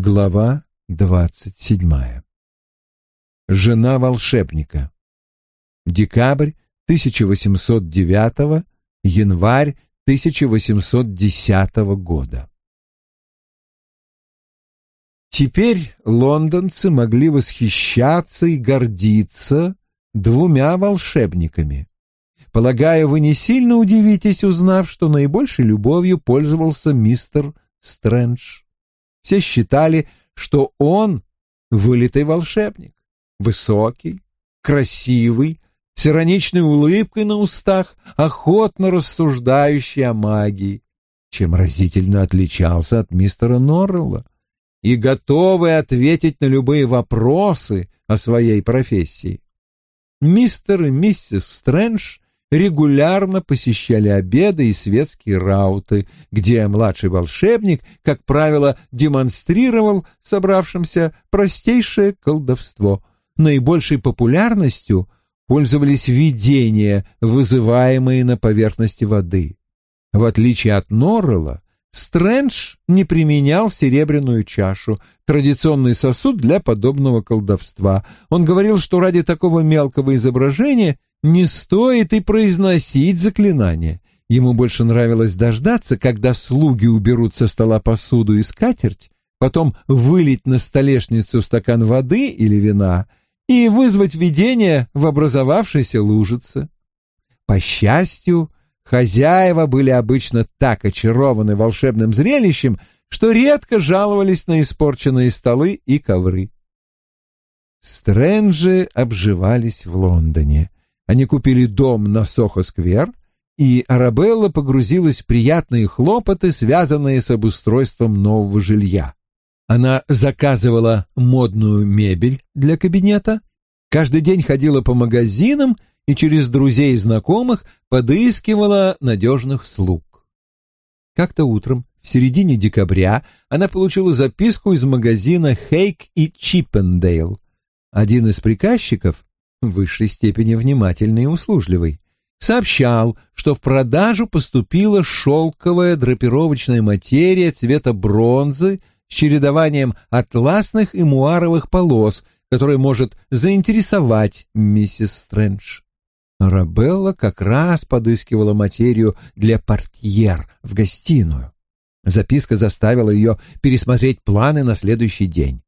Глава двадцать седьмая. Жена волшебника. Декабрь 1809, январь 1810 года. Теперь лондонцы могли восхищаться и гордиться двумя волшебниками. Полагаю, вы не сильно удивитесь, узнав, что наибольшей любовью пользовался мистер Стрэндж. Все считали, что он вылитый волшебник, высокий, красивый, с ироничной улыбкой на устах, охотно рассуждающий о магии, чем разительно отличался от мистера Норрелла, и готовый ответить на любые вопросы о своей профессии. Мистер и миссис Стрэндж регулярно посещали обеды и светские рауты, где младший волшебник, как правило, демонстрировал собравшимся простейшее колдовство. Наибольшей популярностью пользовались видения, вызываемые на поверхности воды. В отличие от Норрелла, Стрэндж не применял серебряную чашу, традиционный сосуд для подобного колдовства. Он говорил, что ради такого мелкого изображения не стоит и произносить заклинания. Ему больше нравилось дождаться, когда слуги уберут со стола посуду и скатерть, потом вылить на столешницу стакан воды или вина и вызвать видение в образовавшейся лужице. По счастью, хозяева были обычно так очарованы волшебным зрелищем, что редко жаловались на испорченные столы и ковры. Стрэнджи обживались в Лондоне. Они купили дом на Сохо-сквер, и Арабелла погрузилась в приятные хлопоты, связанные с обустройством нового жилья. Она заказывала модную мебель для кабинета, каждый день ходила по магазинам и через друзей и знакомых подыскивала надежных слуг. Как-то утром, в середине декабря, она получила записку из магазина «Хейк и Чиппендейл». Один из приказчиков в высшей степени внимательный и услужливый, сообщал, что в продажу поступила шелковая драпировочная материя цвета бронзы с чередованием атласных и муаровых полос, которая может заинтересовать миссис Стрэндж. Рабелла как раз подыскивала материю для портьер в гостиную. Записка заставила ее пересмотреть планы на следующий день.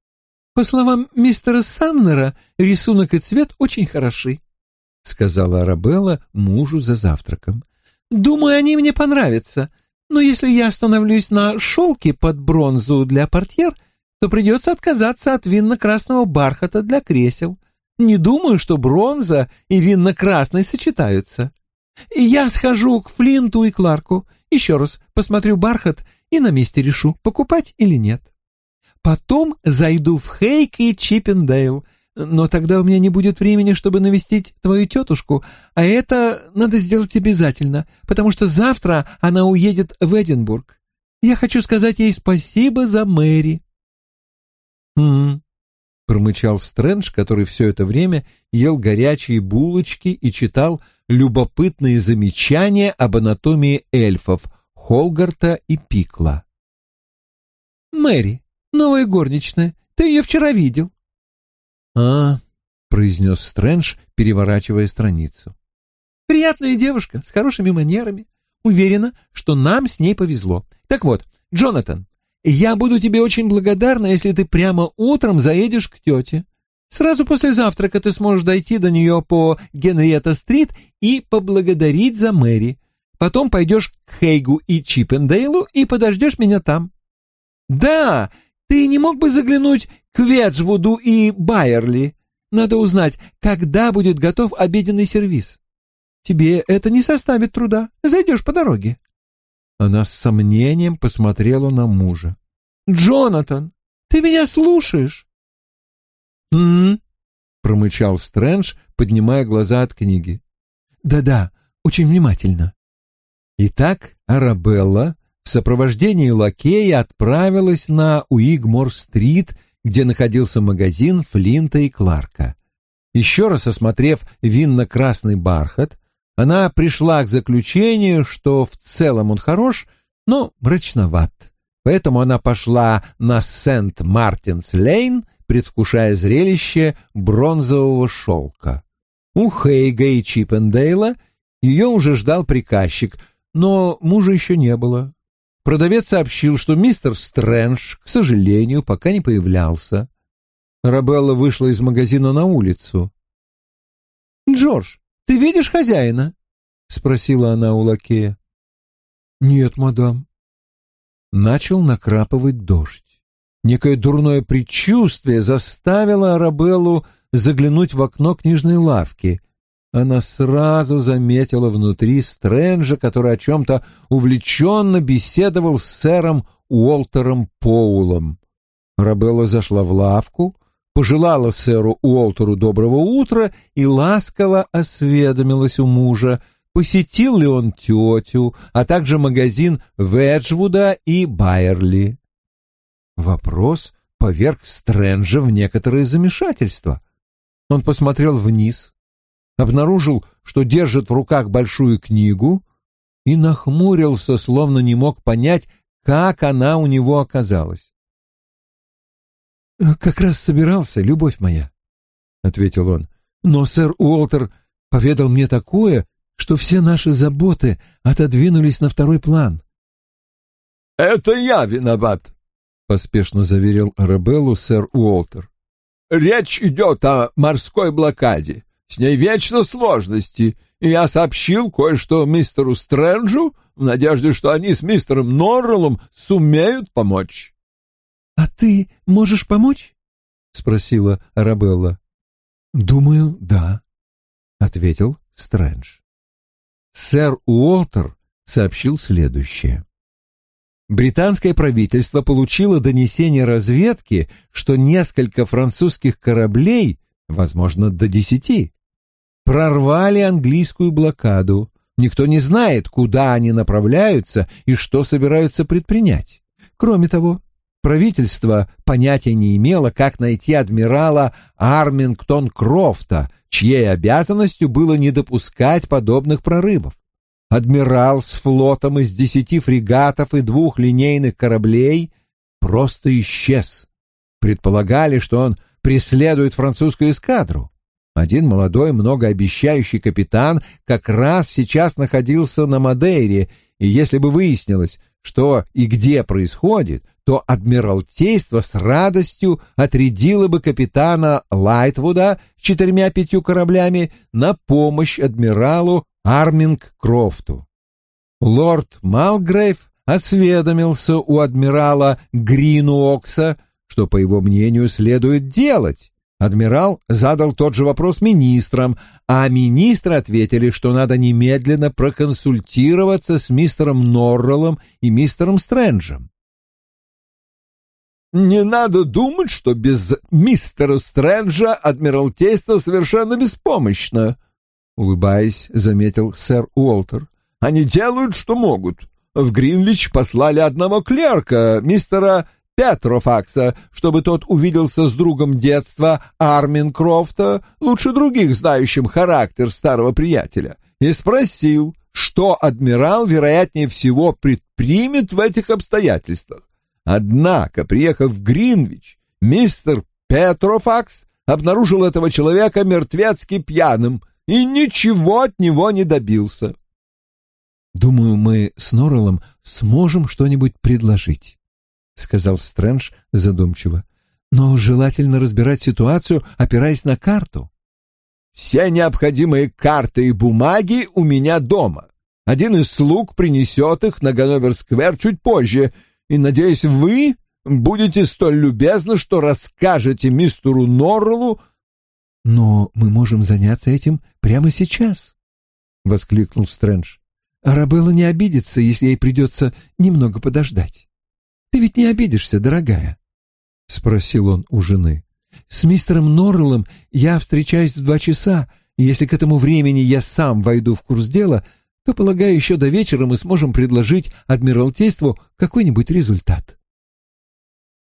По словам мистера Самнера, рисунок и цвет очень хороши, — сказала Арабелла мужу за завтраком. Думаю, они мне понравятся, но если я остановлюсь на шелке под бронзу для портьер, то придется отказаться от винно-красного бархата для кресел. Не думаю, что бронза и винно-красный сочетаются. Я схожу к Флинту и Кларку, еще раз посмотрю бархат и на месте решу, покупать или нет. Потом зайду в Хейк и Чиппендейл, но тогда у меня не будет времени, чтобы навестить твою тетушку, а это надо сделать обязательно, потому что завтра она уедет в Эдинбург. Я хочу сказать ей спасибо за Мэри». «Хм...» — промычал Стрэндж, который все это время ел горячие булочки и читал любопытные замечания об анатомии эльфов Холгарта и Пикла. «Мэри, Новая горничная. Ты ее вчера видел. А, произнес Стрэндж, переворачивая страницу. Приятная девушка, с хорошими манерами. Уверена, что нам с ней повезло. Так вот, Джонатан, я буду тебе очень благодарна, если ты прямо утром заедешь к тете. Сразу после завтрака ты сможешь дойти до нее по Генриетта-стрит и поблагодарить за Мэри. Потом пойдешь к Хейгу и Чиппендейлу и подождешь меня там. Да, ты не мог бы заглянуть к Веджвуду и Байерли? Надо узнать, когда будет готов обеденный сервиз. Тебе это не составит труда. Зайдешь по дороге. Она с сомнением посмотрела на мужа. «Джонатан, ты меня слушаешь?» «М-м-м», промычал Стрэндж, поднимая глаза от книги. «Да-да, очень внимательно». Итак, Арабелла в сопровождении лакея отправилась на Уигмор-стрит, где находился магазин Флинта и Кларка. Еще раз осмотрев винно-красный бархат, она пришла к заключению, что в целом он хорош, но мрачноват. поэтому она пошла на Сент-Мартинс-Лейн, предвкушая зрелище бронзового шелка. У Хейга и Чиппендейла ее уже ждал приказчик, но мужа еще не было. Продавец сообщил, что мистер Стрэндж, к сожалению, пока не появлялся. Рабелла вышла из магазина на улицу. «Джордж, ты видишь хозяина?» — спросила она у лакея. «Нет, мадам». Начал накрапывать дождь. Некое дурное предчувствие заставило Арабеллу заглянуть в окно книжной лавки. Она сразу заметила внутри Стрэнджа, который о чем-то увлеченно беседовал с сэром Уолтером Поулом. Рабелла зашла в лавку, пожелала сэру Уолтеру доброго утра и ласково осведомилась у мужа, посетил ли он тетю, а также магазин Веджвуда и Байерли. Вопрос поверг Стрэнджа в некоторое замешательство. Он посмотрел вниз, обнаружил, что держит в руках большую книгу, и нахмурился, словно не мог понять, как она у него оказалась. «Как раз собирался, любовь моя», — ответил он. «Но сэр Уолтер поведал мне такое, что все наши заботы отодвинулись на второй план». «Это я виноват», — поспешно заверил Арабеллу сэр Уолтер. «Речь идет о морской блокаде. С ней вечно сложности, и я сообщил кое-что мистеру Стрэнджу в надежде, что они с мистером Норреллом сумеют помочь». «А ты можешь помочь?» — спросила Арабелла. «Думаю, да», — ответил Стрэндж. Сэр Уолтер сообщил следующее. Британское правительство получило донесение разведки, что несколько французских кораблей, возможно, до десяти, прорвали английскую блокаду. Никто не знает, куда они направляются и что собираются предпринять. Кроме того, правительство понятия не имело, как найти адмирала Армингтон Крофта, чьей обязанностью было не допускать подобных прорывов. Адмирал с флотом из десяти фрегатов и двух линейных кораблей просто исчез. Предполагали, что он преследует французскую эскадру. Один молодой, многообещающий капитан как раз сейчас находился на Мадейре, и если бы выяснилось, что и где происходит, то Адмиралтейство с радостью отрядило бы капитана Лайтвуда с четырьмя-пятью кораблями на помощь адмиралу Арминг Крофту. Лорд Малгрейв осведомился у адмирала Гринуокса, что, по его мнению, следует делать, Адмирал задал тот же вопрос министрам, а министры ответили, что надо немедленно проконсультироваться с мистером Норреллом и мистером Стрэнджем. «Не надо думать, что без мистера Стрэнджа Адмиралтейство совершенно беспомощно», — улыбаясь, заметил сэр Уолтер. «Они делают, что могут. В Гринвич послали одного клерка, мистера Петрофакса, чтобы тот увиделся с другом детства Армин Крофта, лучше других знающим характер старого приятеля, и спросил, что адмирал, вероятнее всего, предпримет в этих обстоятельствах. Однако, приехав в Гринвич, мистер Петрофакс обнаружил этого человека мертвецки пьяным и ничего от него не добился. «Думаю, мы с Норреллом сможем что-нибудь предложить», — сказал Стрэндж задумчиво. «Но желательно разбирать ситуацию, опираясь на карту». «Все необходимые карты и бумаги у меня дома. Один из слуг принесет их на Ганновер-сквер чуть позже, и, надеюсь, вы будете столь любезны, что расскажете мистеру Норреллу...» «Но мы можем заняться этим прямо сейчас», — воскликнул Стрэндж. «Арабелла не обидится, если ей придется немного подождать». Ты ведь не обидишься, дорогая? — спросил он у жены. — С мистером Норреллом я встречаюсь в два часа, и если к этому времени я сам войду в курс дела, то, полагаю, еще до вечера мы сможем предложить Адмиралтейству какой-нибудь результат.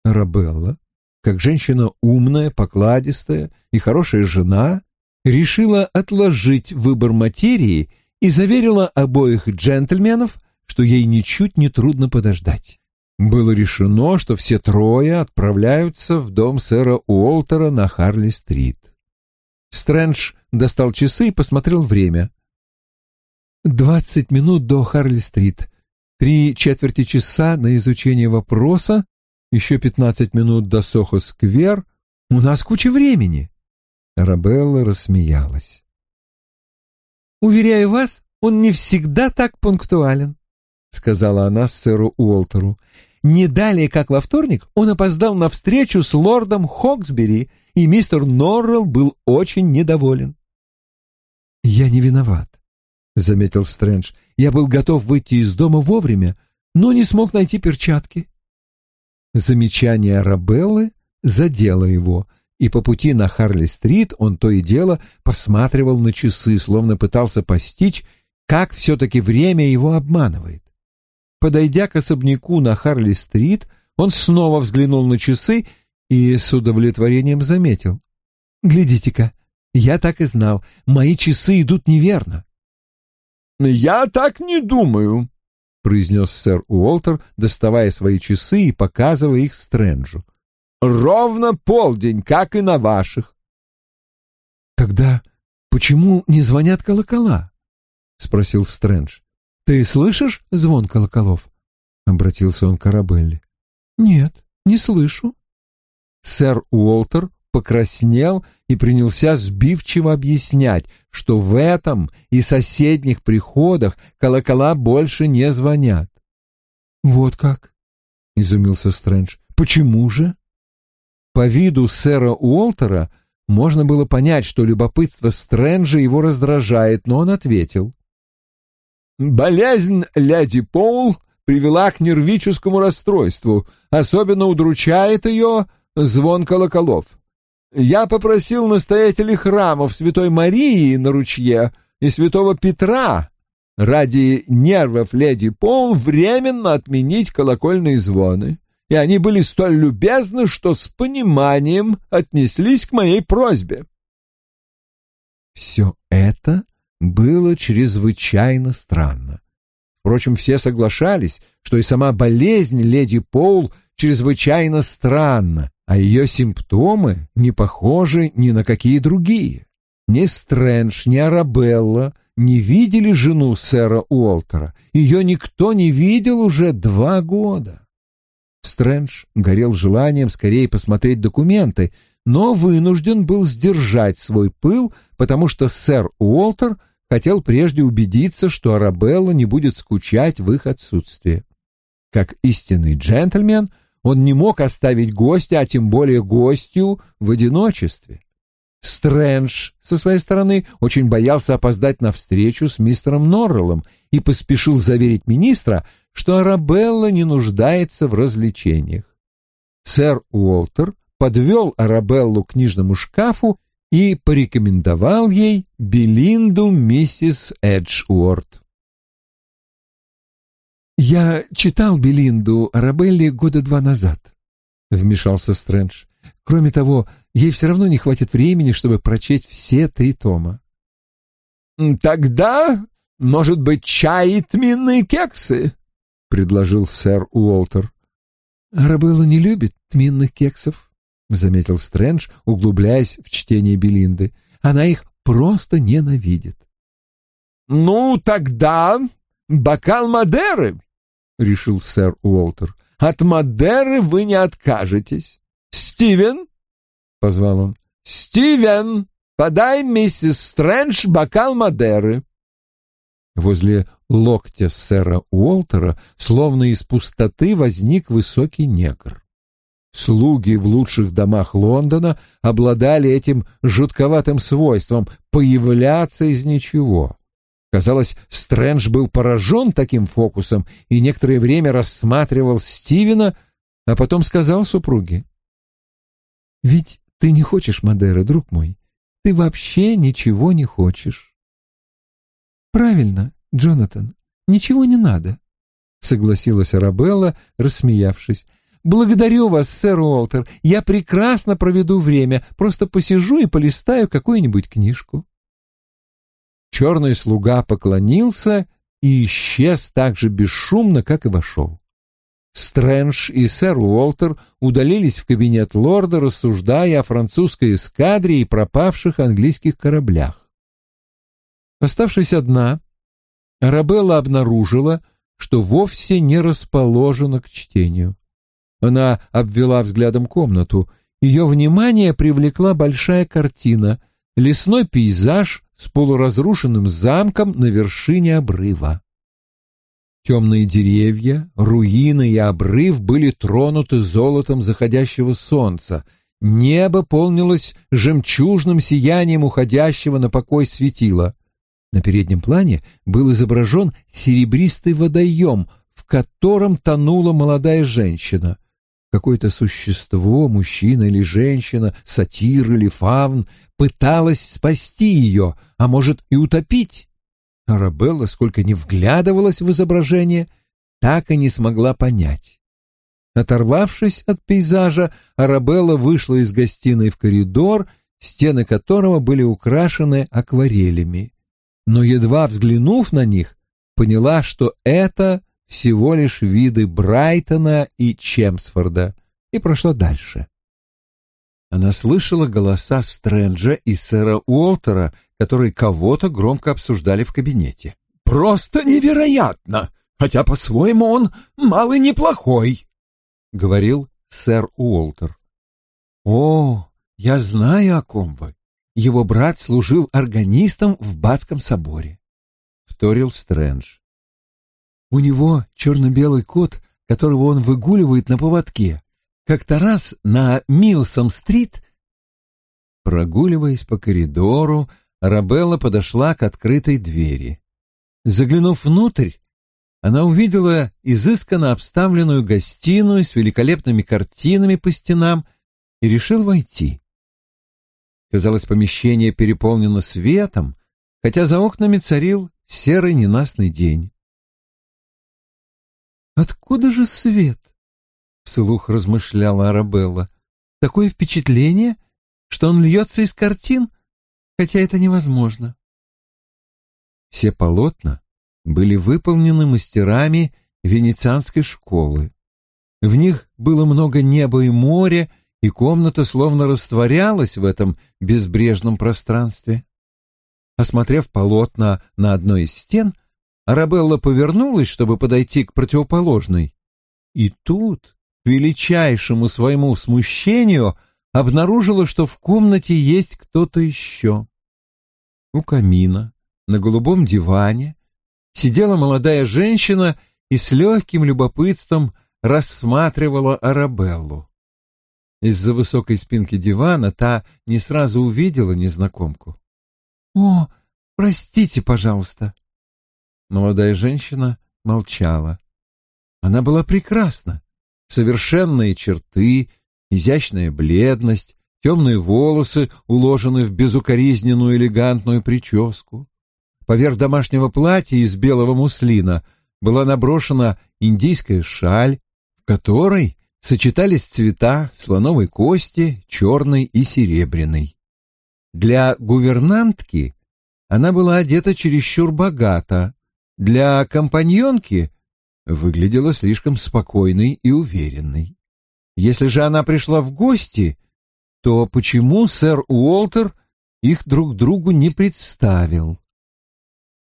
Рабелла, как женщина умная, покладистая и хорошая жена, решила отложить выбор материи и заверила обоих джентльменов, что ей ничуть не трудно подождать. Было решено, что все трое отправляются в дом сэра Уолтера на Харли-стрит. Стрэндж достал часы и посмотрел время. «Двадцать минут до Харли-стрит. Три четверти часа на изучение вопроса, еще пятнадцать минут до Сохо-сквер. У нас куча времени». Арабелла рассмеялась. «Уверяю вас, он не всегда так пунктуален», — сказала она сэру Уолтеру. «Не далее, как во вторник, он опоздал на встречу с лордом Хоксбери, и мистер Норрелл был очень недоволен». «Я не виноват», — заметил Стрэндж. «Я был готов выйти из дома вовремя, но не смог найти перчатки». Замечание Арабеллы задело его, и по пути на Харли-стрит он то и дело посматривал на часы, словно пытался постичь, как все-таки время его обманывает. Подойдя к особняку на Харли-стрит, он снова взглянул на часы и с удовлетворением заметил. «Глядите-ка, я так и знал, мои часы идут неверно». «Я так не думаю», — произнес сэр Уолтер, доставая свои часы и показывая их Стрэнджу. Ровно полдень, как и на ваших. Тогда почему не звонят колокола? спросил Стрэндж. Ты слышишь звон колоколов? обратился он к Арабелле. Нет, не слышу. Сэр Уолтер покраснел и принялся сбивчиво объяснять, что в этом и соседних приходах колокола больше не звонят. «Вот как?» — изумился Стрэндж. «Почему же?» По виду сэра Уолтера можно было понять, что любопытство Стрэнджа его раздражает, но он ответил. «Болезнь леди Пол привела к нервическому расстройству. Особенно удручает ее звон колоколов. Я попросил настоятелей храмов Святой Марии на ручье и Святого Петра ради нервов леди Пол временно отменить колокольные звоны и они были столь любезны, что с пониманием отнеслись к моей просьбе. Все это было чрезвычайно странно. Впрочем, все соглашались, что и сама болезнь леди Пол чрезвычайно странна, а ее симптомы не похожи ни на какие другие. Ни Стрэндж, ни Арабелла не видели жену сэра Уолтера. Ее никто не видел уже два года. Стрэндж горел желанием скорее посмотреть документы, но вынужден был сдержать свой пыл, потому что сэр Уолтер хотел прежде убедиться, что Арабелла не будет скучать в их отсутствии. Как истинный джентльмен, он не мог оставить гостя, а тем более гостью, в одиночестве. Стрэндж, со своей стороны, очень боялся опоздать на встречу с мистером Норреллом и поспешил заверить министра, что Арабелла не нуждается в развлечениях. Сэр Уолтер подвел Арабеллу к книжному шкафу и порекомендовал ей Белинду миссис Эджуорт. «Я читал Белинду Арабелле года два назад», — вмешался Стрэндж. «Кроме того, ей все равно не хватит времени, чтобы прочесть все три тома». «Тогда, может быть, чай и тминные кексы?» — предложил сэр Уолтер. «Арабелла не любит тминных кексов», — заметил Стрэндж, углубляясь в чтение Белинды. «Она их просто ненавидит». «Ну, тогда бокал Мадеры», — решил сэр Уолтер. «От Мадеры вы не откажетесь. Стивен?» — позвал он. «Стивен, подай миссис Стрэндж бокал Мадеры». Возле локтя сэра Уолтера словно из пустоты возник высокий негр. Слуги в лучших домах Лондона обладали этим жутковатым свойством появляться из ничего. Казалось, Стрэндж был поражен таким фокусом и некоторое время рассматривал Стивена, а потом сказал супруге. «Ведь ты не хочешь Мадеры, друг мой. Ты вообще ничего не хочешь». «Правильно, Джонатан, ничего не надо», — согласилась Арабелла, рассмеявшись. «Благодарю вас, сэр Уолтер. Я прекрасно проведу время. Просто посижу и полистаю какую-нибудь книжку». Черный слуга поклонился и исчез так же бесшумно, как и вошел. Стрэндж и сэр Уолтер удалились в кабинет лорда, рассуждая о французской эскадре и пропавших английских кораблях. Оставшись одна, Арабелла обнаружила, что вовсе не расположена к чтению. Она обвела взглядом комнату. Ее внимание привлекла большая картина — лесной пейзаж с полуразрушенным замком на вершине обрыва. Темные деревья, руины и обрыв были тронуты золотом заходящего солнца. Небо полнилось жемчужным сиянием уходящего на покой светила. На переднем плане был изображен серебристый водоем, в котором тонула молодая женщина. Какое-то существо, мужчина или женщина, сатир или фавн, пыталось спасти ее, а может и утопить. Арабелла, сколько ни вглядывалась в изображение, так и не смогла понять. Оторвавшись от пейзажа, Арабелла вышла из гостиной в коридор, стены которого были украшены акварелями. Но едва взглянув на них, поняла, что это всего лишь виды Брайтона и Чемсфорда, и прошла дальше. Она слышала голоса Стрэнджа и сэра Уолтера, которые кого-то громко обсуждали в кабинете. «Просто невероятно! Хотя по-своему он малый неплохой», — говорил сэр Уолтер. «О, я знаю, о ком вы. Его брат служил органистом в Батском соборе», — вторил Стрэндж. «У него черно-белый кот, которого он выгуливает на поводке. Как-то раз на Милсом-стрит, прогуливаясь по коридору, Арабелла подошла к открытой двери. Заглянув внутрь, она увидела изысканно обставленную гостиную с великолепными картинами по стенам и решил войти. Казалось, помещение переполнено светом, хотя за окнами царил серый ненастный день. «Откуда же свет?» вслух размышляла Арабелла. Такое впечатление, что он льется из картин, хотя это невозможно. Все полотна были выполнены мастерами венецианской школы. В них было много неба и моря, и комната словно растворялась в этом безбрежном пространстве. Осмотрев полотна на одной из стен, Арабелла повернулась, чтобы подойти к противоположной. И тут к величайшему своему смущению обнаружила, что в комнате есть кто-то еще. У камина, на голубом диване, сидела молодая женщина и с легким любопытством рассматривала Арабеллу. Из-за высокой спинки дивана та не сразу увидела незнакомку. «О, простите, пожалуйста!» Молодая женщина молчала. Она была прекрасна, совершенные черты, изящная бледность, темные волосы, уложенные в безукоризненную элегантную прическу. Поверх домашнего платья из белого муслина была наброшена индийская шаль, в которой сочетались цвета слоновой кости, черной и серебряной. Для гувернантки она была одета чересчур богато, для компаньонки выглядела слишком спокойной и уверенной. Если же она пришла в гости, то почему сэр Уолтер их друг другу не представил?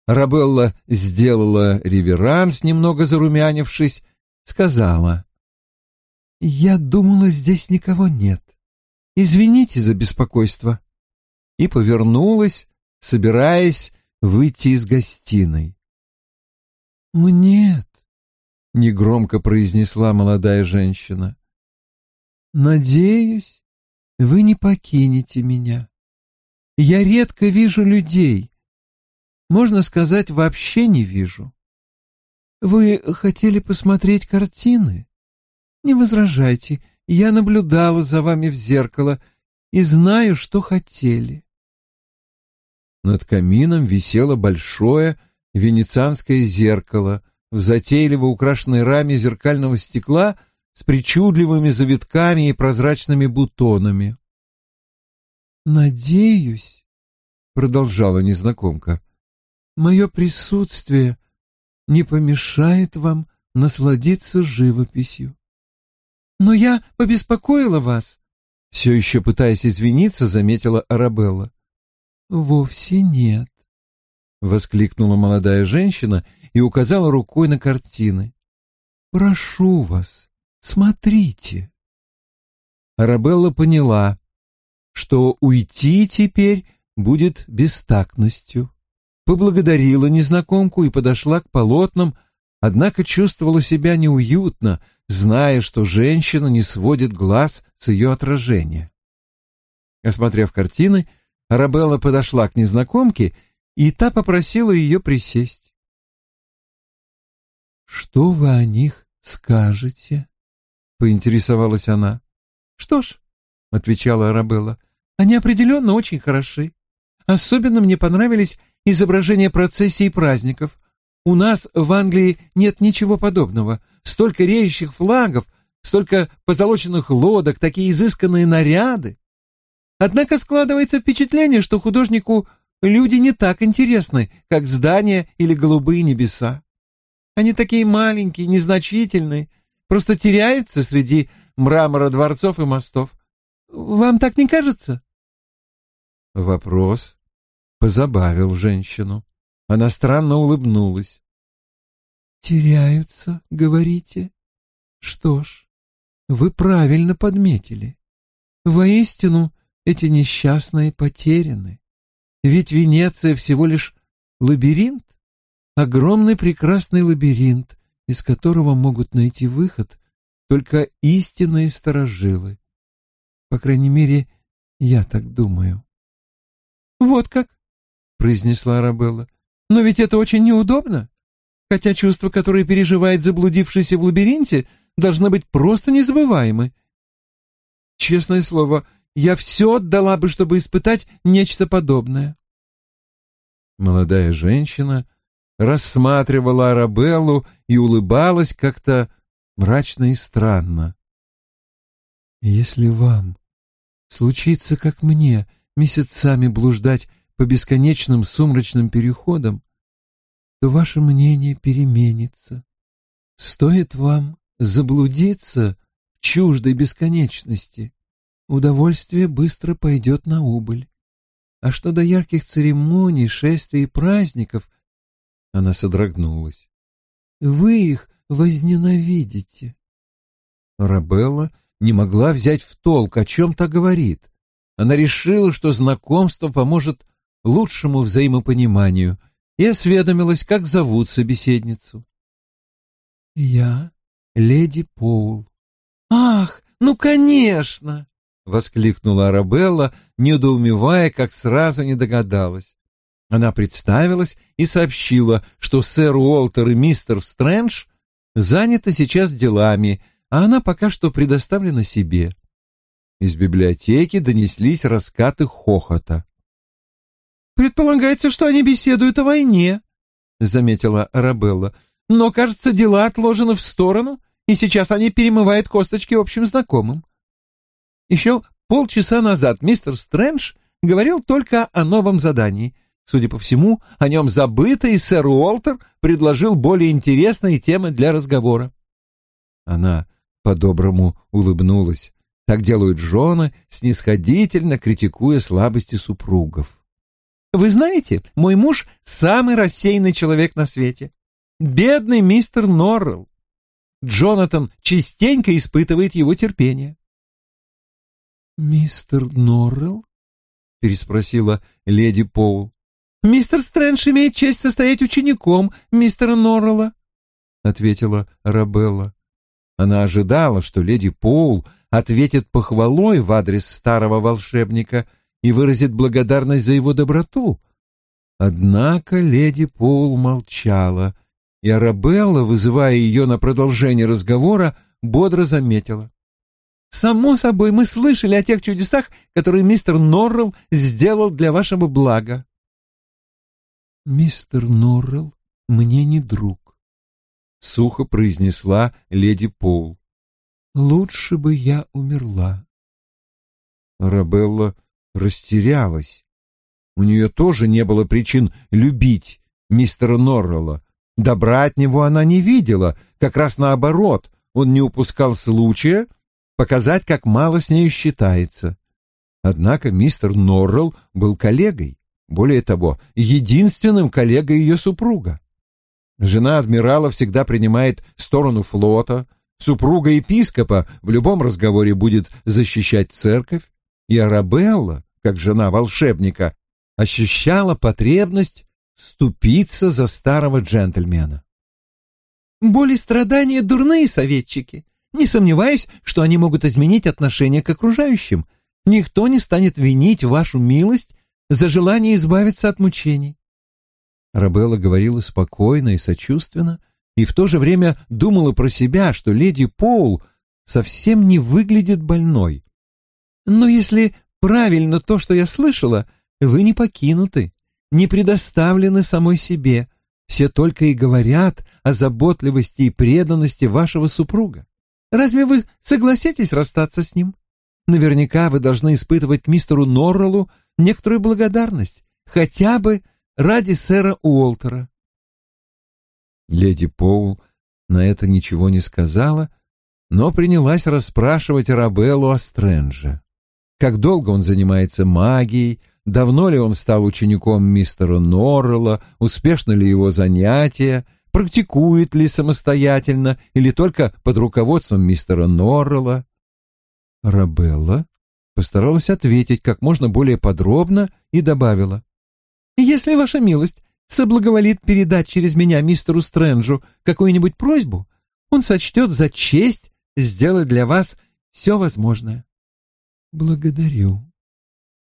Рабелла сделала реверанс, немного зарумянившись, сказала, «Я думала, здесь никого нет. Извините за беспокойство». И повернулась, собираясь выйти из гостиной. «О, нет, негромко произнесла молодая женщина. Надеюсь, вы не покинете меня. Я редко вижу людей. Можно сказать, вообще не вижу. Вы хотели посмотреть картины? Не возражайте, я наблюдала за вами в зеркало и знаю, что хотели. Над камином висело большое венецианское зеркало — в затейливо украшенной раме зеркального стекла с причудливыми завитками и прозрачными бутонами. «Надеюсь», — продолжала незнакомка, — «мое присутствие не помешает вам насладиться живописью. «Но я побеспокоила вас», — все еще пытаясь извиниться, заметила Арабелла. «Вовсе нет», — воскликнула молодая женщина и указала рукой на картины. «Прошу вас, смотрите». Арабелла поняла, что уйти теперь будет бестактностью. Поблагодарила незнакомку и подошла к полотнам, однако чувствовала себя неуютно, зная, что женщина не сводит глаз с ее отражения. Осмотрев картины, Арабелла подошла к незнакомке, и та попросила ее присесть. «Что вы о них скажете?» — поинтересовалась она. «Что ж», — отвечала Арабелла, — «они определенно очень хороши. Особенно мне понравились изображения процессий и праздников. У нас в Англии нет ничего подобного. Столько реющих флагов, столько позолоченных лодок, такие изысканные наряды. Однако складывается впечатление, что художнику люди не так интересны, как здания или голубые небеса. Они такие маленькие, незначительные, просто теряются среди мрамора дворцов и мостов. Вам так не кажется? Вопрос позабавил женщину. Она странно улыбнулась. «Теряются, говорите? Что ж, вы правильно подметили. Воистину, эти несчастные потеряны. Ведь Венеция всего лишь лабиринт, огромный прекрасный лабиринт, из которого могут найти выход только истинные сторожилы. По крайней мере, я так думаю. «Вот как?» — произнесла Арабелла. «Но ведь это очень неудобно. Хотя чувства, которые переживает заблудившийся в лабиринте, должны быть просто незабываемы. Честное слово, я все отдала бы, чтобы испытать нечто подобное». Молодая женщина рассматривала Арабеллу и улыбалась как-то мрачно и странно. «Если вам случится, как мне, месяцами блуждать по бесконечным сумрачным переходам, то ваше мнение переменится. Стоит вам заблудиться в чуждой бесконечности, удовольствие быстро пойдет на убыль. А что до ярких церемоний, шествий и праздников, она содрогнулась. Вы их возненавидите. Рабелла не могла взять в толк, о чем-то говорит. Она решила, что знакомство поможет лучшему взаимопониманию, и осведомилась, как зовут собеседницу. «Я леди Поул». «Ах, ну, конечно!» — воскликнула Арабелла, недоумевая, как сразу не догадалась. Она представилась и сообщила, что сэр Уолтер и мистер Стрэндж заняты сейчас делами, а она пока что предоставлена себе. Из библиотеки донеслись раскаты хохота. «Предполагается, что они беседуют о войне», — заметила Арабелла. «Но, кажется, дела отложены в сторону, и сейчас они перемывают косточки общим знакомым. Еще полчаса назад мистер Стрэндж говорил только о новом задании. Судя по всему, о нем забыто, и сэр Уолтер предложил более интересные темы для разговора». Она по-доброму улыбнулась. Так делают жены, снисходительно критикуя слабости супругов. Вы знаете, мой муж — самый рассеянный человек на свете. Бедный мистер Норрелл. Джонатан частенько испытывает его терпение. «Мистер Норрелл?» — переспросила леди Поул. «Мистер Стрэндж имеет честь состоять учеником мистера Норрелла», — ответила Рабелла. Она ожидала, что леди Поул ответит похвалой в адрес старого волшебника — и выразит благодарность за его доброту. Однако леди Пол молчала, и Арабелла, вызывая ее на продолжение разговора, бодро заметила. «Само собой, мы слышали о тех чудесах, которые мистер Норрелл сделал для вашего блага». «Мистер Норрелл мне не друг», — сухо произнесла леди Пол. «Лучше бы я умерла». Арабелла растерялась. У нее тоже не было причин любить мистера Норрелла, Добра от него она не видела, как раз наоборот, он не упускал случая показать, как мало с нею считается. Однако мистер Норрелл был коллегой, более того, единственным коллегой ее супруга. Жена адмирала всегда принимает сторону флота, супруга епископа в любом разговоре будет защищать церковь, и Арабелла, как жена волшебника, ощущала потребность ступиться за старого джентльмена. Боль и страдания — дурные советчики. Не сомневаюсь, что они могут изменить отношение к окружающим. Никто не станет винить вашу милость за желание избавиться от мучений. Рабелла говорила спокойно и сочувственно, и в то же время думала про себя, что леди Поул совсем не выглядит больной. Но если правильно то, что я слышала, вы не покинуты, не предоставлены самой себе. Все только и говорят о заботливости и преданности вашего супруга. Разве вы согласитесь расстаться с ним? Наверняка вы должны испытывать к мистеру Норреллу некоторую благодарность, хотя бы ради сэра Уолтера. Леди Поул на это ничего не сказала, но принялась расспрашивать Рабеллу о Стрэнже. Как долго он занимается магией, давно ли он стал учеником мистера Норрелла, успешно ли его занятия, практикует ли самостоятельно или только под руководством мистера Норрелла. Рабелла постаралась ответить как можно более подробно и добавила. «Если ваша милость соблаговолит передать через меня мистеру Стрэнджу какую-нибудь просьбу, он сочтет за честь сделать для вас все возможное». «Благодарю.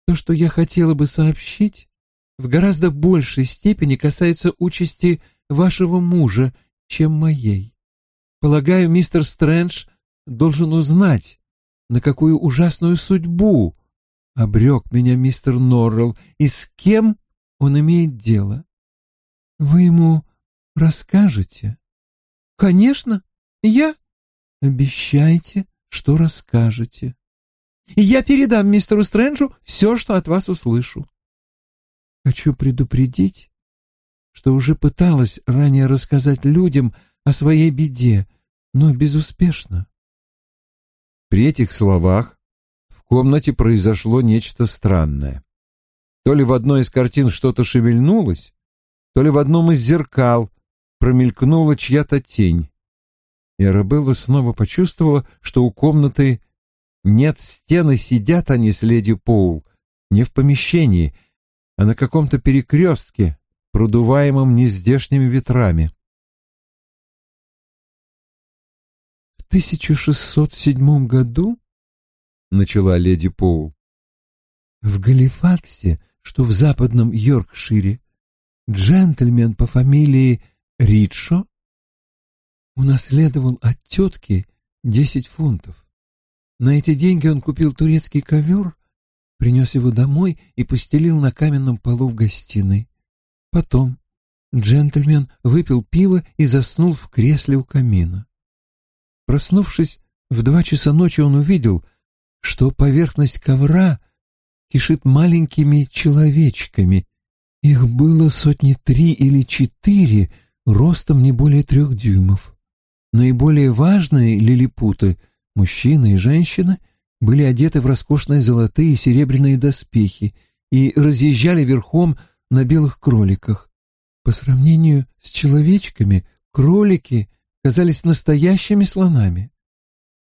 То, что я хотела бы сообщить, в гораздо большей степени касается участи вашего мужа, чем моей. Полагаю, мистер Стрэндж должен узнать, на какую ужасную судьбу обрек меня мистер Норрелл и с кем он имеет дело. Вы ему расскажете? Конечно, я. Обещайте, что расскажете. Я передам мистеру Стрэнджу все, что от вас услышу. Хочу предупредить, что уже пыталась ранее рассказать людям о своей беде, но безуспешно. При этих словах в комнате произошло нечто странное. То ли в одной из картин что-то шевельнулось, то ли в одном из зеркал промелькнула чья-то тень. И Арабелла снова почувствовала, что у комнаты нет стены, сидят они с леди Поул не в помещении, а на каком-то перекрестке, продуваемом нездешними ветрами. В 1607 году, — начала леди Поул, — в Галифаксе, что в западном Йоркшире, джентльмен по фамилии Ридшо унаследовал от тетки десять фунтов. На эти деньги он купил турецкий ковер, принес его домой и постелил на каменном полу в гостиной. Потом джентльмен выпил пиво и заснул в кресле у камина. Проснувшись в два часа ночи, он увидел, что поверхность ковра кишит маленькими человечками. Их было сотни три или четыре, ростом не более трех дюймов. Наиболее важные лилипуты — Мужчины и женщины были одеты в роскошные золотые и серебряные доспехи и разъезжали верхом на белых кроликах. По сравнению с человечками, кролики казались настоящими слонами.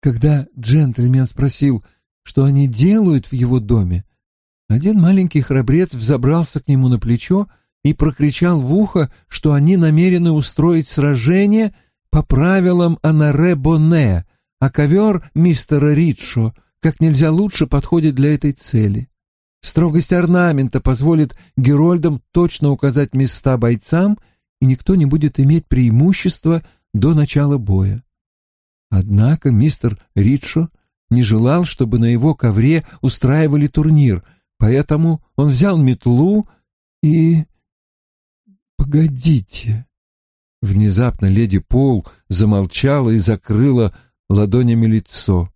Когда джентльмен спросил, что они делают в его доме, один маленький храбрец взобрался к нему на плечо и прокричал в ухо, что они намерены устроить сражение по правилам Анаре-Боне, а ковер мистера Ридшо как нельзя лучше подходит для этой цели. Строгость орнамента позволит Герольдам точно указать места бойцам, и никто не будет иметь преимущества до начала боя. Однако мистер Ридшо не желал, чтобы на его ковре устраивали турнир, поэтому он взял метлу и... «Погодите!» Внезапно леди Пол замолчала и закрыла ладонями лицо.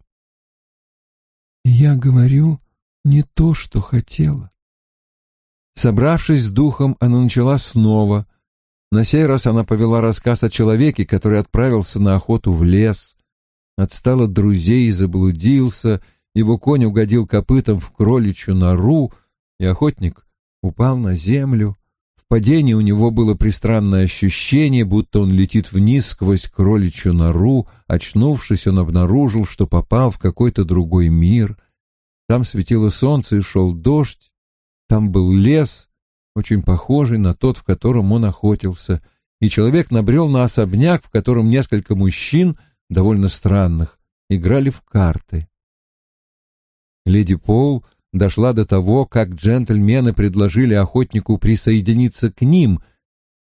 «Я говорю не то, что хотела». Собравшись с духом, она начала снова. На сей раз она повела рассказ о человеке, который отправился на охоту в лес, отстал от друзей и заблудился, его конь угодил копытом в кроличью нору, и охотник упал на землю. В падении у него было пристранное ощущение, будто он летит вниз сквозь кроличью нору. Очнувшись, он обнаружил, что попал в какой-то другой мир. Там светило солнце и шел дождь. Там был лес, очень похожий на тот, в котором он охотился, и человек набрел на особняк, в котором несколько мужчин, довольно странных, играли в карты. Леди Пол дошла до того, как джентльмены предложили охотнику присоединиться к ним,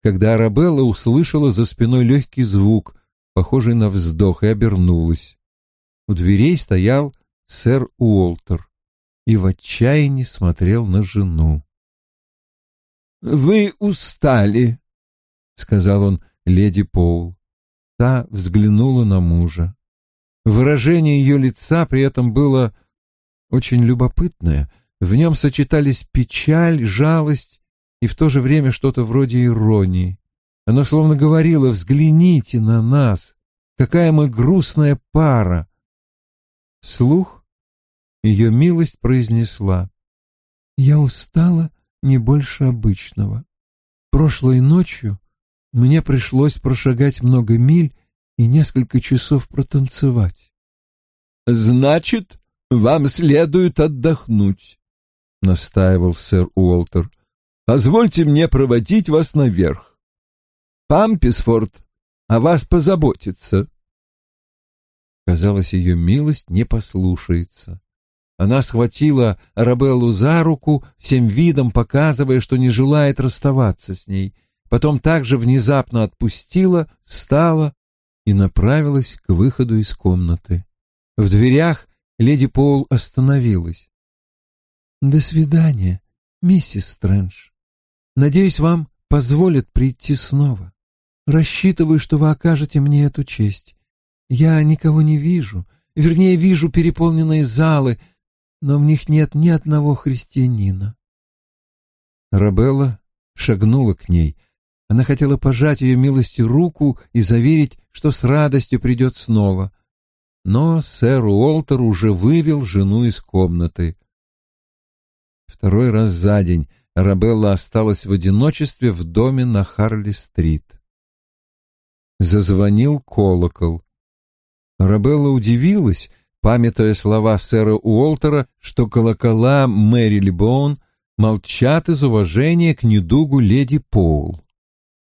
когда Арабелла услышала за спиной легкий звук, похожий на вздох, и обернулась. У дверей стоял сэр Уолтер и в отчаянии смотрел на жену. «Вы устали», — сказал он леди Поул. Та взглянула на мужа. Выражение ее лица при этом было очень любопытное. В нем сочетались печаль, жалость и в то же время что-то вроде иронии. Оно словно говорило «взгляните на нас, какая мы грустная пара». Слух ее милость произнесла «Я устала не больше обычного. Прошлой ночью мне пришлось прошагать много миль и несколько часов протанцевать. «Значит, вам следует отдохнуть», — настаивал сэр Уолтер. «Позвольте мне проводить вас наверх. Памписфорд о вас позаботится». Казалось, ее милость не послушается. Она схватила Арабеллу за руку, всем видом показывая, что не желает расставаться с ней. Потом также внезапно отпустила, встала и направилась к выходу из комнаты. В дверях леди Пол остановилась. «До свидания, миссис Стрэндж. Надеюсь, вам позволят прийти снова. Рассчитываю, что вы окажете мне эту честь. Я никого не вижу, вернее, вижу переполненные залы, но в них нет ни одного христианина. Рабелла шагнула к ней. Она хотела пожать ее милости руку и заверить, что с радостью придет снова. Но сэр Уолтер уже вывел жену из комнаты. Второй раз за день Рабелла осталась в одиночестве в доме на Харли-стрит. Зазвонил колокол. Рабелла удивилась, памятуя слова сэра Уолтера, что колокола Мэри Либон молчат из уважения к недугу леди Поул.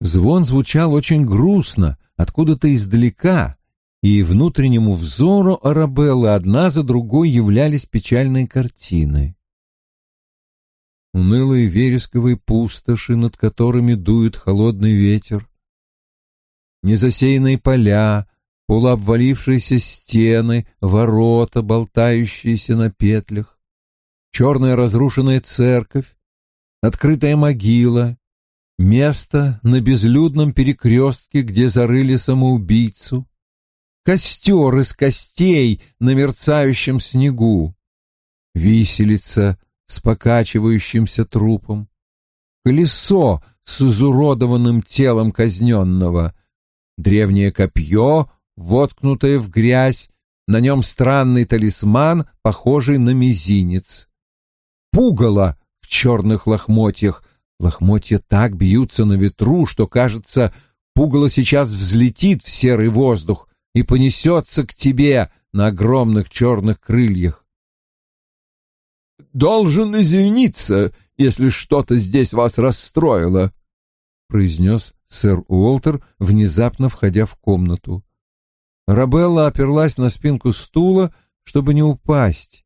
Звон звучал очень грустно, откуда-то издалека, и внутреннему взору Арабеллы одна за другой являлись печальные картины. Унылые вересковые пустоши, над которыми дует холодный ветер, незасеянные поля, полуобвалившиеся стены, ворота, болтающиеся на петлях, черная разрушенная церковь, открытая могила, место на безлюдном перекрестке, где зарыли самоубийцу, костер из костей на мерцающем снегу, виселица с покачивающимся трупом, колесо с изуродованным телом казненного, древнее копье, воткнутое в грязь, на нем странный талисман, похожий на мизинец. Пугало в черных лохмотьях. Лохмотья так бьются на ветру, что, кажется, пугало сейчас взлетит в серый воздух и понесется к тебе на огромных черных крыльях. «Должен извиниться, если что-то здесь вас расстроило», — произнес сэр Уолтер, внезапно входя в комнату. Рабелла оперлась на спинку стула, чтобы не упасть.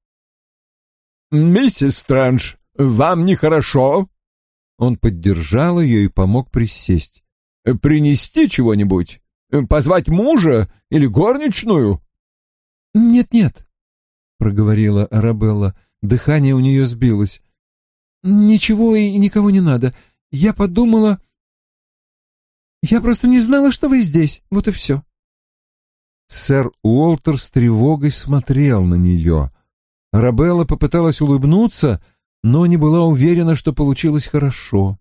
«Миссис Стрэндж, вам нехорошо?» Он поддержал ее и помог присесть. «Принести чего-нибудь? Позвать мужа или горничную?» «Нет-нет», — проговорила Арабелла. Дыхание у нее сбилось. «Ничего и никого не надо. Я подумала...» «Я просто не знала, что вы здесь. Вот и все». Сэр Уолтер с тревогой смотрел на нее. Рабелла попыталась улыбнуться, но не была уверена, что получилось хорошо.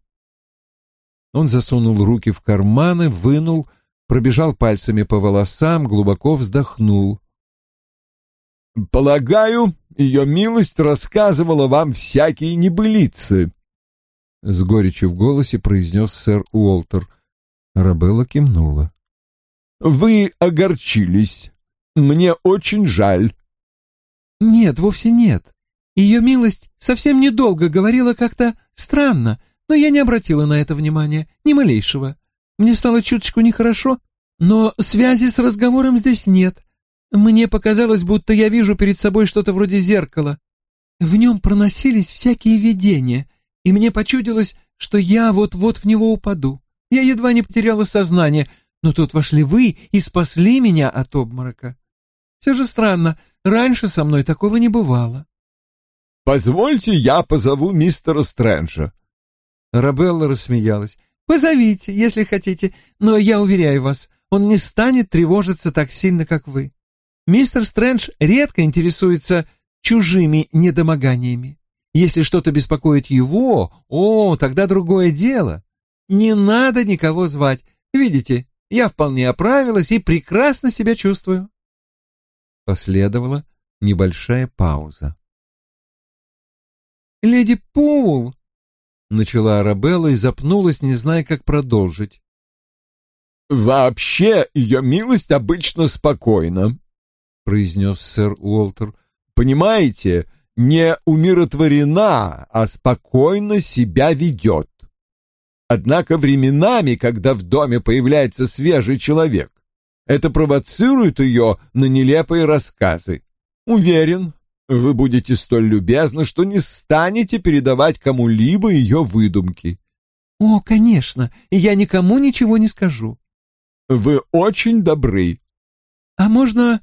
Он засунул руки в карманы, вынул, пробежал пальцами по волосам, глубоко вздохнул. «Полагаю, ее милость рассказывала вам всякие небылицы», — с горечью в голосе произнес сэр Уолтер. Арабелла кивнула. «Вы огорчились. Мне очень жаль». «Нет, вовсе нет. Ее милость совсем недолго говорила как-то странно, но я не обратила на это внимания, ни малейшего. Мне стало чуточку нехорошо, но связи с разговором здесь нет. Мне показалось, будто я вижу перед собой что-то вроде зеркала. В нем проносились всякие видения, и мне почудилось, что я вот-вот в него упаду. Я едва не потеряла сознание, но тут вошли вы и спасли меня от обморока. Все же странно, раньше со мной такого не бывало. «Позвольте, я позову мистера Стрэнджа». Рабелла рассмеялась. «Позовите, если хотите, но я уверяю вас, он не станет тревожиться так сильно, как вы. Мистер Стрэндж редко интересуется чужими недомоганиями. Если что-то беспокоит его, о, тогда другое дело. Не надо никого звать. Видите, я вполне оправилась и прекрасно себя чувствую. Последовала небольшая пауза. «Леди Пул!» — начала Арабелла и запнулась, не зная, как продолжить. «Вообще, ее милость обычно спокойна», — произнес сэр Уолтер. «Понимаете, не умиротворена, а спокойно себя ведет. Однако временами, когда в доме появляется свежий человек, это провоцирует ее на нелепые рассказы. Уверен, вы будете столь любезны, что не станете передавать кому-либо ее выдумки. О, конечно, я никому ничего не скажу. Вы очень добры. А можно...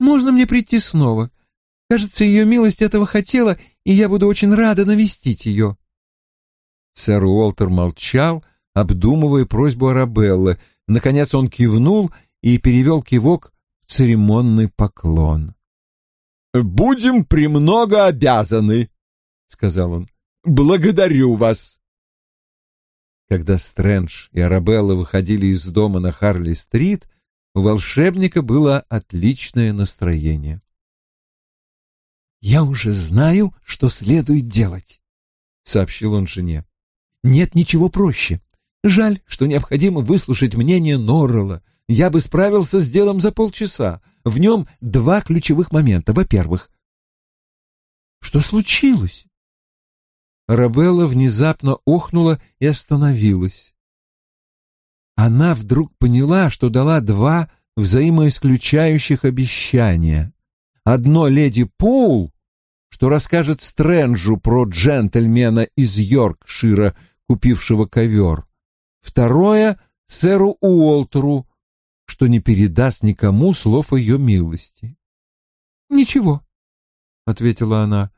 можно мне прийти снова? Кажется, ее милость этого хотела, и я буду очень рада навестить ее. Сэр Уолтер молчал, обдумывая просьбу Арабеллы. Наконец он кивнул и перевел кивок в церемонный поклон. «Будем премного обязаны», — сказал он. «Благодарю вас». Когда Стрэндж и Арабелла выходили из дома на Харли-стрит, у волшебника было отличное настроение. «Я уже знаю, что следует делать», — сообщил он жене. «Нет ничего проще. Жаль, что необходимо выслушать мнение Норрелла. Я бы справился с делом за полчаса. В нем два ключевых момента. Во-первых...» «Что случилось?» Рабелла внезапно охнула и остановилась. Она вдруг поняла, что дала два взаимоисключающих обещания. Одно леди Поул, что расскажет Стрэнджу про джентльмена из Йоркшира, купившего ковер. Второе — сэру Уолтеру, что не передаст никому слов ее милости. «Ничего», — ответила она.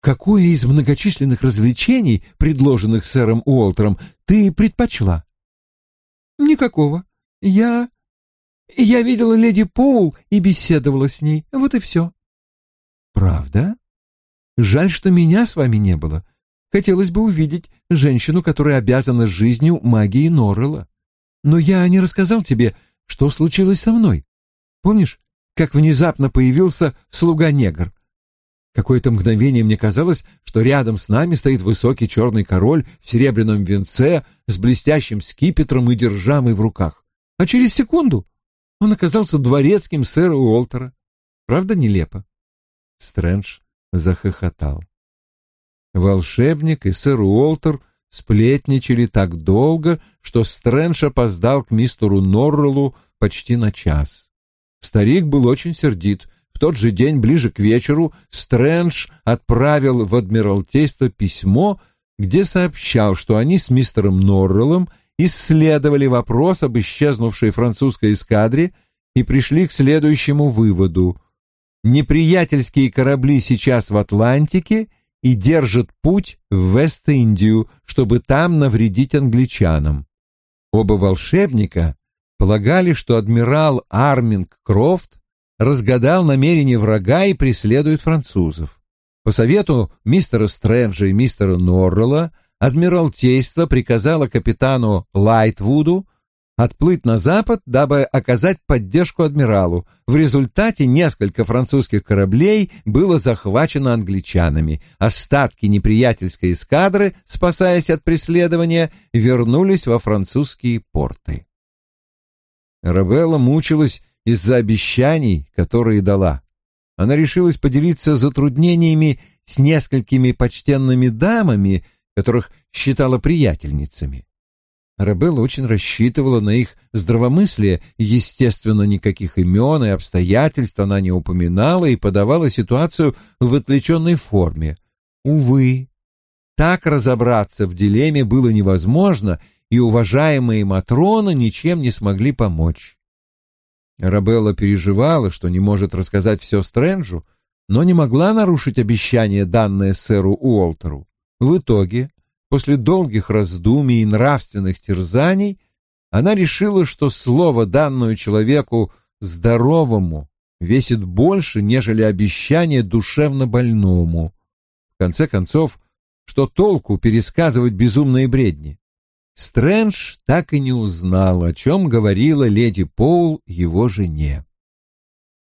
Какое из многочисленных развлечений, предложенных сэром Уолтером, ты предпочла? Никакого. Я... Я видела леди Поул и беседовала с ней. Вот и все. Правда? Жаль, что меня с вами не было. Хотелось бы увидеть женщину, которая обязана жизнью магии Норрелла. Но я не рассказал тебе, что случилось со мной. Помнишь, как внезапно появился слуга-негр? Какое-то мгновение мне казалось, что рядом с нами стоит высокий черный король в серебряном венце с блестящим скипетром и держамой в руках. А через секунду он оказался дворецким сэра Уолтера. Правда нелепо? Стрэндж захохотал. Волшебник и сэр Уолтер сплетничали так долго, что Стрэндж опоздал к мистеру Норреллу почти на час. Старик был очень сердит, в тот же день, ближе к вечеру, Стрэндж отправил в Адмиралтейство письмо, где сообщал, что они с мистером Норреллом исследовали вопрос об исчезнувшей французской эскадре и пришли к следующему выводу. Неприятельские корабли сейчас в Атлантике и держат путь в Вест-Индию, чтобы там навредить англичанам. Оба волшебника полагали, что адмирал Арминг Крофт разгадал намерения врага и преследует французов. По совету мистера Стрэнджа и мистера Норрелла Адмиралтейство приказало капитану Лайтвуду отплыть на запад, дабы оказать поддержку адмиралу. В результате несколько французских кораблей было захвачено англичанами. Остатки неприятельской эскадры, спасаясь от преследования, вернулись во французские порты. Рабелла мучилась из-за обещаний, которые дала. Она решилась поделиться затруднениями с несколькими почтенными дамами, которых считала приятельницами. Арабелла очень рассчитывала на их здравомыслие, естественно, никаких имен и обстоятельств она не упоминала и подавала ситуацию в отвлеченной форме. Увы, так разобраться в дилемме было невозможно, и уважаемые Матроны ничем не смогли помочь. Арабелла переживала, что не может рассказать все Стрэнджу, но не могла нарушить обещание, данное сэру Уолтеру. В итоге После долгих раздумий и нравственных терзаний она решила, что слово, данное человеку здоровому, весит больше, нежели обещание душевно больному. В конце концов, что толку пересказывать безумные бредни? Стрэндж так и не узнал, о чем говорила леди Поул его жене.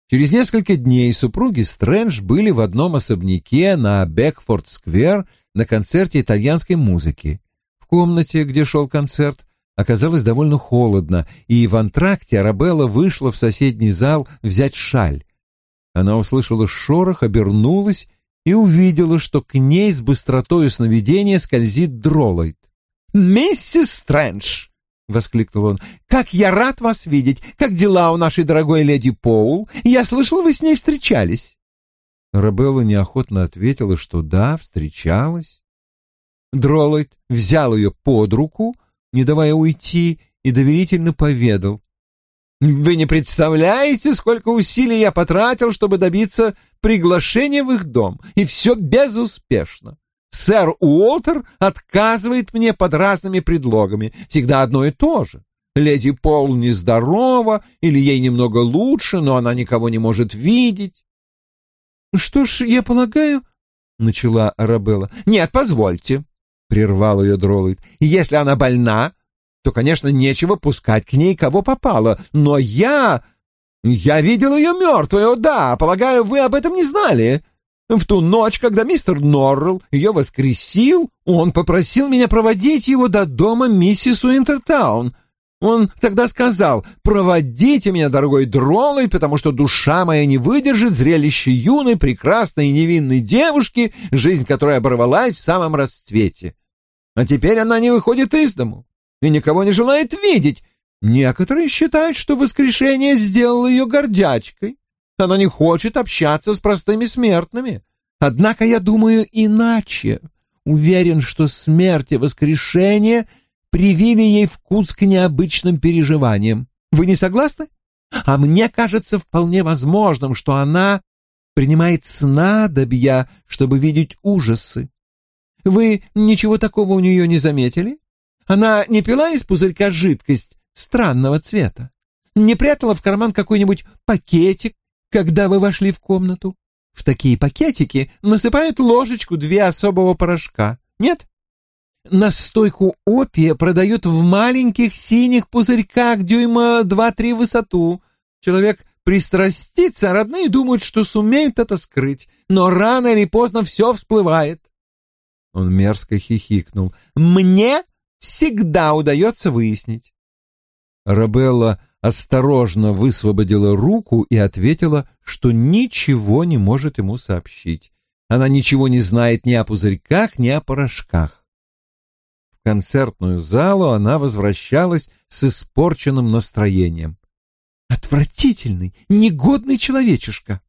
Через несколько дней супруги Стрэндж были в одном особняке на Бекфорд-сквер на концерте итальянской музыки. В комнате, где шел концерт, оказалось довольно холодно, и в антракте Арабелла вышла в соседний зал взять шаль. Она услышала шорох, обернулась и увидела, что к ней с быстротой сновидения скользит Дролойд. «Миссис Стрэндж!» — воскликнул он. «Как я рад вас видеть! Как дела у нашей дорогой леди Поул? Я слышал, вы с ней встречались». Рабелла неохотно ответила, что да, встречалась. Дроллойд взял ее под руку, не давая уйти, и доверительно поведал. «Вы не представляете, сколько усилий я потратил, чтобы добиться приглашения в их дом, и все безуспешно. Сэр Уолтер отказывает мне под разными предлогами, всегда одно и то же. Леди Пол нездорова, или ей немного лучше, но она никого не может видеть. «Что ж, я полагаю...» — начала Арабелла. «Нет, позвольте», — прервал ее Дроллайт. «Если она больна, то, конечно, нечего пускать к ней кого попало. Но я... Я видел ее мертвой, о да, полагаю, вы об этом не знали. В ту ночь, когда мистер Норрелл ее воскресил, он попросил меня проводить его до дома миссис Уинтертаун. Он тогда сказал, «Проводите меня, дорогой Дролой, потому что душа моя не выдержит зрелище юной, прекрасной и невинной девушки, жизнь которой оборвалась в самом расцвете. А теперь она не выходит из дому и никого не желает видеть. Некоторые считают, что воскрешение сделало ее гордячкой. Она не хочет общаться с простыми смертными. Однако я думаю иначе. Уверен, что смерть и воскрешение — привили ей вкус к необычным переживаниям. Вы не согласны? А мне кажется вполне возможным, что она принимает снадобья, чтобы видеть ужасы. Вы ничего такого у нее не заметили? Она не пила из пузырька жидкость странного цвета? Не прятала в карман какой-нибудь пакетик, когда вы вошли в комнату? В такие пакетики насыпают ложечку-две особого порошка. Нет? Настойку опия продают в маленьких синих пузырьках дюйма два-три высоту. Человек пристрастится, а родные думают, что сумеют это скрыть, но рано или поздно все всплывает. Он мерзко хихикнул. «Мне всегда удается выяснить». Рабелла осторожно высвободила руку и ответила, что ничего не может ему сообщить. Она ничего не знает ни о пузырьках, ни о порошках концертную залу она возвращалась с испорченным настроением. «Отвратительный, негодный человечишка!»